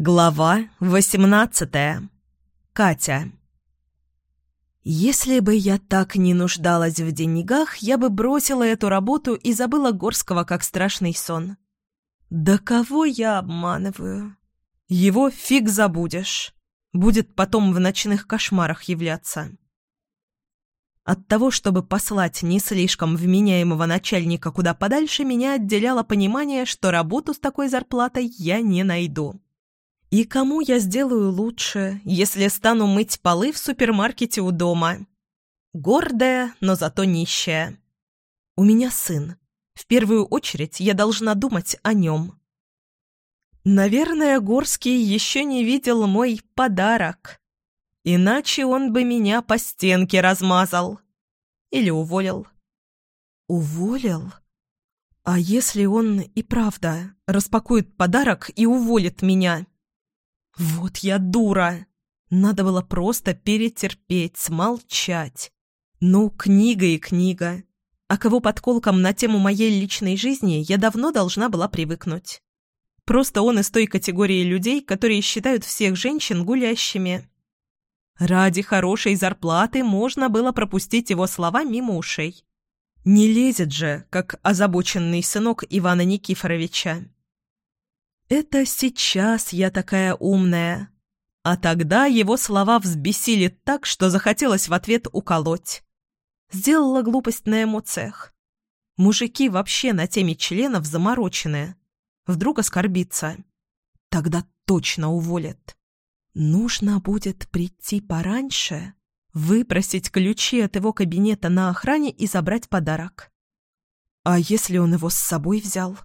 Глава восемнадцатая. Катя. Если бы я так не нуждалась в деньгах, я бы бросила эту работу и забыла Горского как страшный сон. Да кого я обманываю? Его фиг забудешь. Будет потом в ночных кошмарах являться. От того, чтобы послать не слишком вменяемого начальника куда подальше, меня отделяло понимание, что работу с такой зарплатой я не найду. И кому я сделаю лучше, если стану мыть полы в супермаркете у дома? Гордая, но зато нищая. У меня сын. В первую очередь я должна думать о нем. Наверное, Горский еще не видел мой подарок. Иначе он бы меня по стенке размазал. Или уволил. Уволил? А если он и правда распакует подарок и уволит меня? Вот я дура. Надо было просто перетерпеть, смолчать. Ну, книга и книга. А кого подколком на тему моей личной жизни я давно должна была привыкнуть. Просто он из той категории людей, которые считают всех женщин гулящими. Ради хорошей зарплаты можно было пропустить его слова мимо ушей. Не лезет же, как озабоченный сынок Ивана Никифоровича. Это сейчас я такая умная. А тогда его слова взбесили так, что захотелось в ответ уколоть. Сделала глупость на эмоциях. Мужики вообще на теме членов заморочены. Вдруг оскорбится. Тогда точно уволят. Нужно будет прийти пораньше, выпросить ключи от его кабинета на охране и забрать подарок. А если он его с собой взял?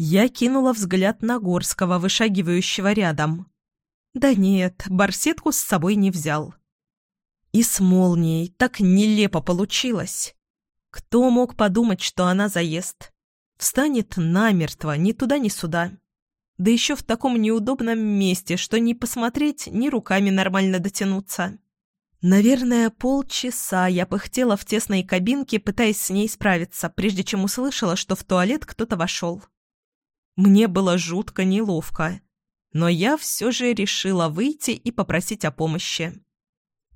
Я кинула взгляд на Горского, вышагивающего рядом. Да нет, барсетку с собой не взял. И с молнией так нелепо получилось. Кто мог подумать, что она заест? Встанет намертво, ни туда, ни сюда. Да еще в таком неудобном месте, что ни посмотреть, ни руками нормально дотянуться. Наверное, полчаса я пыхтела в тесной кабинке, пытаясь с ней справиться, прежде чем услышала, что в туалет кто-то вошел. Мне было жутко неловко, но я все же решила выйти и попросить о помощи.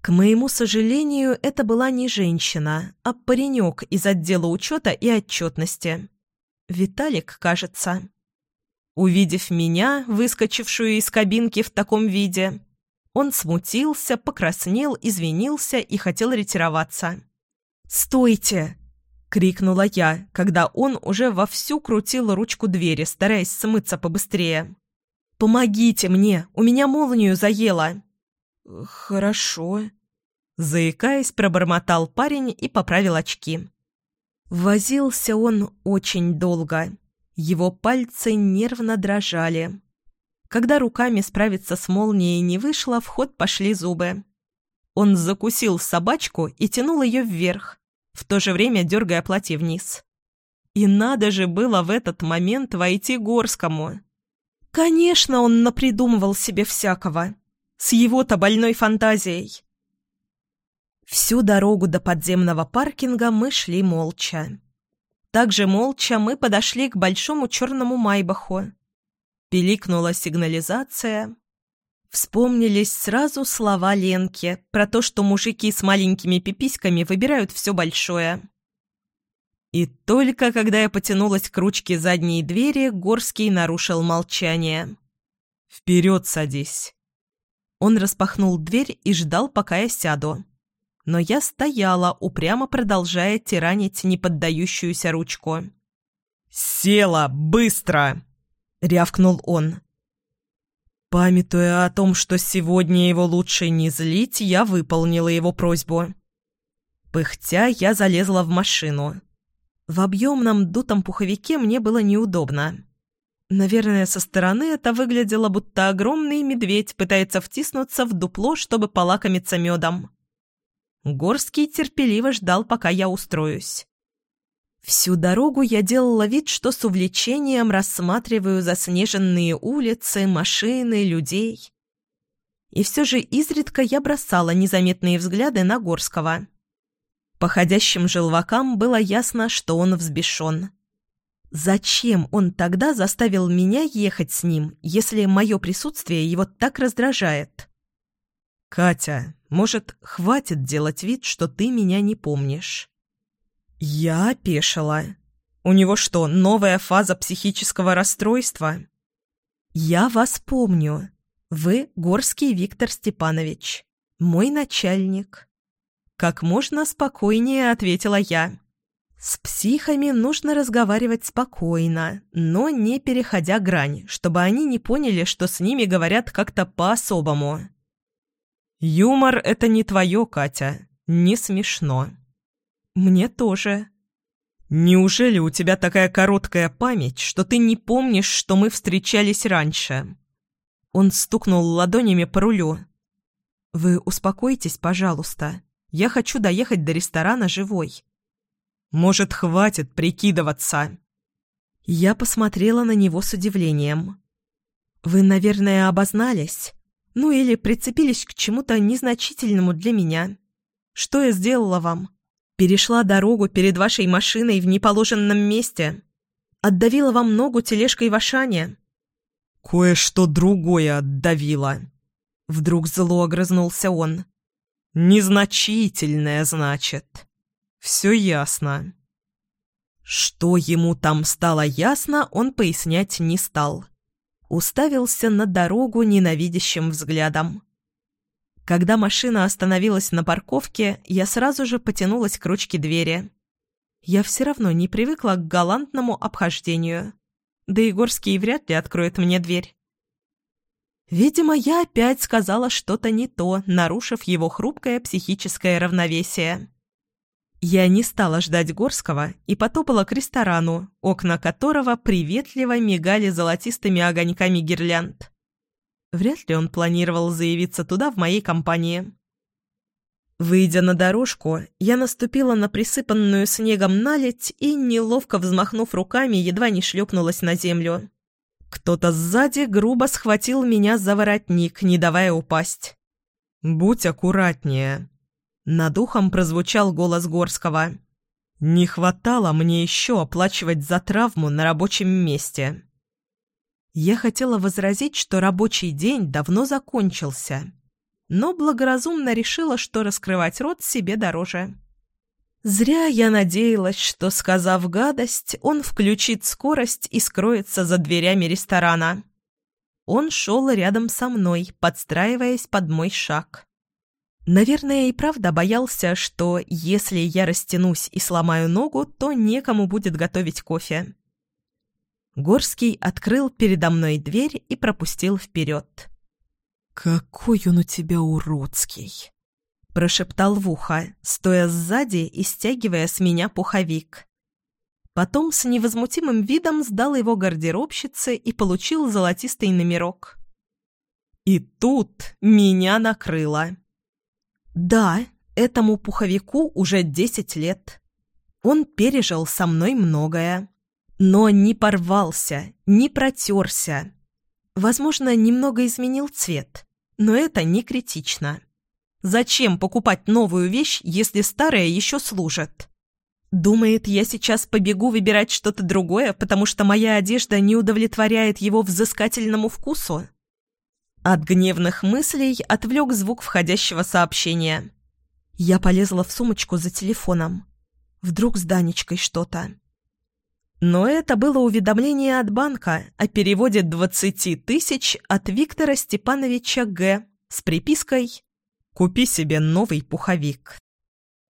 К моему сожалению, это была не женщина, а паренек из отдела учета и отчетности. Виталик, кажется. Увидев меня, выскочившую из кабинки в таком виде, он смутился, покраснел, извинился и хотел ретироваться. «Стойте!» Крикнула я, когда он уже вовсю крутил ручку двери, стараясь смыться побыстрее. «Помогите мне! У меня молнию заело!» «Хорошо», — заикаясь, пробормотал парень и поправил очки. Возился он очень долго. Его пальцы нервно дрожали. Когда руками справиться с молнией не вышло, в ход пошли зубы. Он закусил собачку и тянул ее вверх, в то же время дергая платье вниз. И надо же было в этот момент войти Горскому. Конечно, он напридумывал себе всякого. С его-то больной фантазией. Всю дорогу до подземного паркинга мы шли молча. Также молча мы подошли к большому черному майбаху. Пиликнула сигнализация, Вспомнились сразу слова Ленки про то, что мужики с маленькими пиписьками выбирают все большое. И только когда я потянулась к ручке задней двери, Горский нарушил молчание. «Вперед садись!» Он распахнул дверь и ждал, пока я сяду. Но я стояла, упрямо продолжая тиранить неподдающуюся ручку. «Села! Быстро!» — рявкнул он. Памятуя о том, что сегодня его лучше не злить, я выполнила его просьбу. Пыхтя, я залезла в машину. В объемном дутом пуховике мне было неудобно. Наверное, со стороны это выглядело, будто огромный медведь пытается втиснуться в дупло, чтобы полакомиться медом. Горский терпеливо ждал, пока я устроюсь. Всю дорогу я делала вид, что с увлечением рассматриваю заснеженные улицы, машины, людей. И все же изредка я бросала незаметные взгляды на Горского. По ходящим желвакам было ясно, что он взбешен. Зачем он тогда заставил меня ехать с ним, если мое присутствие его так раздражает? «Катя, может, хватит делать вид, что ты меня не помнишь?» Я опешила. У него что, новая фаза психического расстройства? Я вас помню. Вы Горский Виктор Степанович, мой начальник. Как можно спокойнее ответила я. С психами нужно разговаривать спокойно, но не переходя грань, чтобы они не поняли, что с ними говорят как-то по-особому. «Юмор — это не твое, Катя. Не смешно». «Мне тоже». «Неужели у тебя такая короткая память, что ты не помнишь, что мы встречались раньше?» Он стукнул ладонями по рулю. «Вы успокойтесь, пожалуйста. Я хочу доехать до ресторана живой. Может, хватит прикидываться?» Я посмотрела на него с удивлением. «Вы, наверное, обознались? Ну или прицепились к чему-то незначительному для меня? Что я сделала вам? Перешла дорогу перед вашей машиной в неположенном месте? Отдавила вам ногу тележкой в Ашане?» «Кое-что другое отдавила», — вдруг зло огрызнулся он. «Незначительное, значит». Все ясно. Что ему там стало ясно, он пояснять не стал. Уставился на дорогу ненавидящим взглядом. Когда машина остановилась на парковке, я сразу же потянулась к ручке двери. Я все равно не привыкла к галантному обхождению. Да и Горский вряд ли откроет мне дверь. Видимо, я опять сказала что-то не то, нарушив его хрупкое психическое равновесие. Я не стала ждать Горского и потопала к ресторану, окна которого приветливо мигали золотистыми огоньками гирлянд. Вряд ли он планировал заявиться туда в моей компании. Выйдя на дорожку, я наступила на присыпанную снегом наледь и, неловко взмахнув руками, едва не шлепнулась на землю. Кто-то сзади грубо схватил меня за воротник, не давая упасть. «Будь аккуратнее», над ухом прозвучал голос Горского. «Не хватало мне еще оплачивать за травму на рабочем месте». Я хотела возразить, что рабочий день давно закончился, но благоразумно решила, что раскрывать рот себе дороже. Зря я надеялась, что, сказав гадость, он включит скорость и скроется за дверями ресторана. Он шел рядом со мной, подстраиваясь под мой шаг. Наверное, и правда боялся, что если я растянусь и сломаю ногу, то некому будет готовить кофе. Горский открыл передо мной дверь и пропустил вперед. «Какой он у тебя уродский!» Прошептал в ухо, стоя сзади и стягивая с меня пуховик. Потом с невозмутимым видом сдал его гардеробщице и получил золотистый номерок. И тут меня накрыло. Да, этому пуховику уже десять лет. Он пережил со мной многое. Но не порвался, не протерся. Возможно, немного изменил цвет, но это не критично. Зачем покупать новую вещь, если старая еще служит? Думает, я сейчас побегу выбирать что-то другое, потому что моя одежда не удовлетворяет его взыскательному вкусу? От гневных мыслей отвлек звук входящего сообщения. Я полезла в сумочку за телефоном. Вдруг с Данечкой что-то. Но это было уведомление от банка о переводе 20 тысяч от Виктора Степановича Г. с припиской «Купи себе новый пуховик».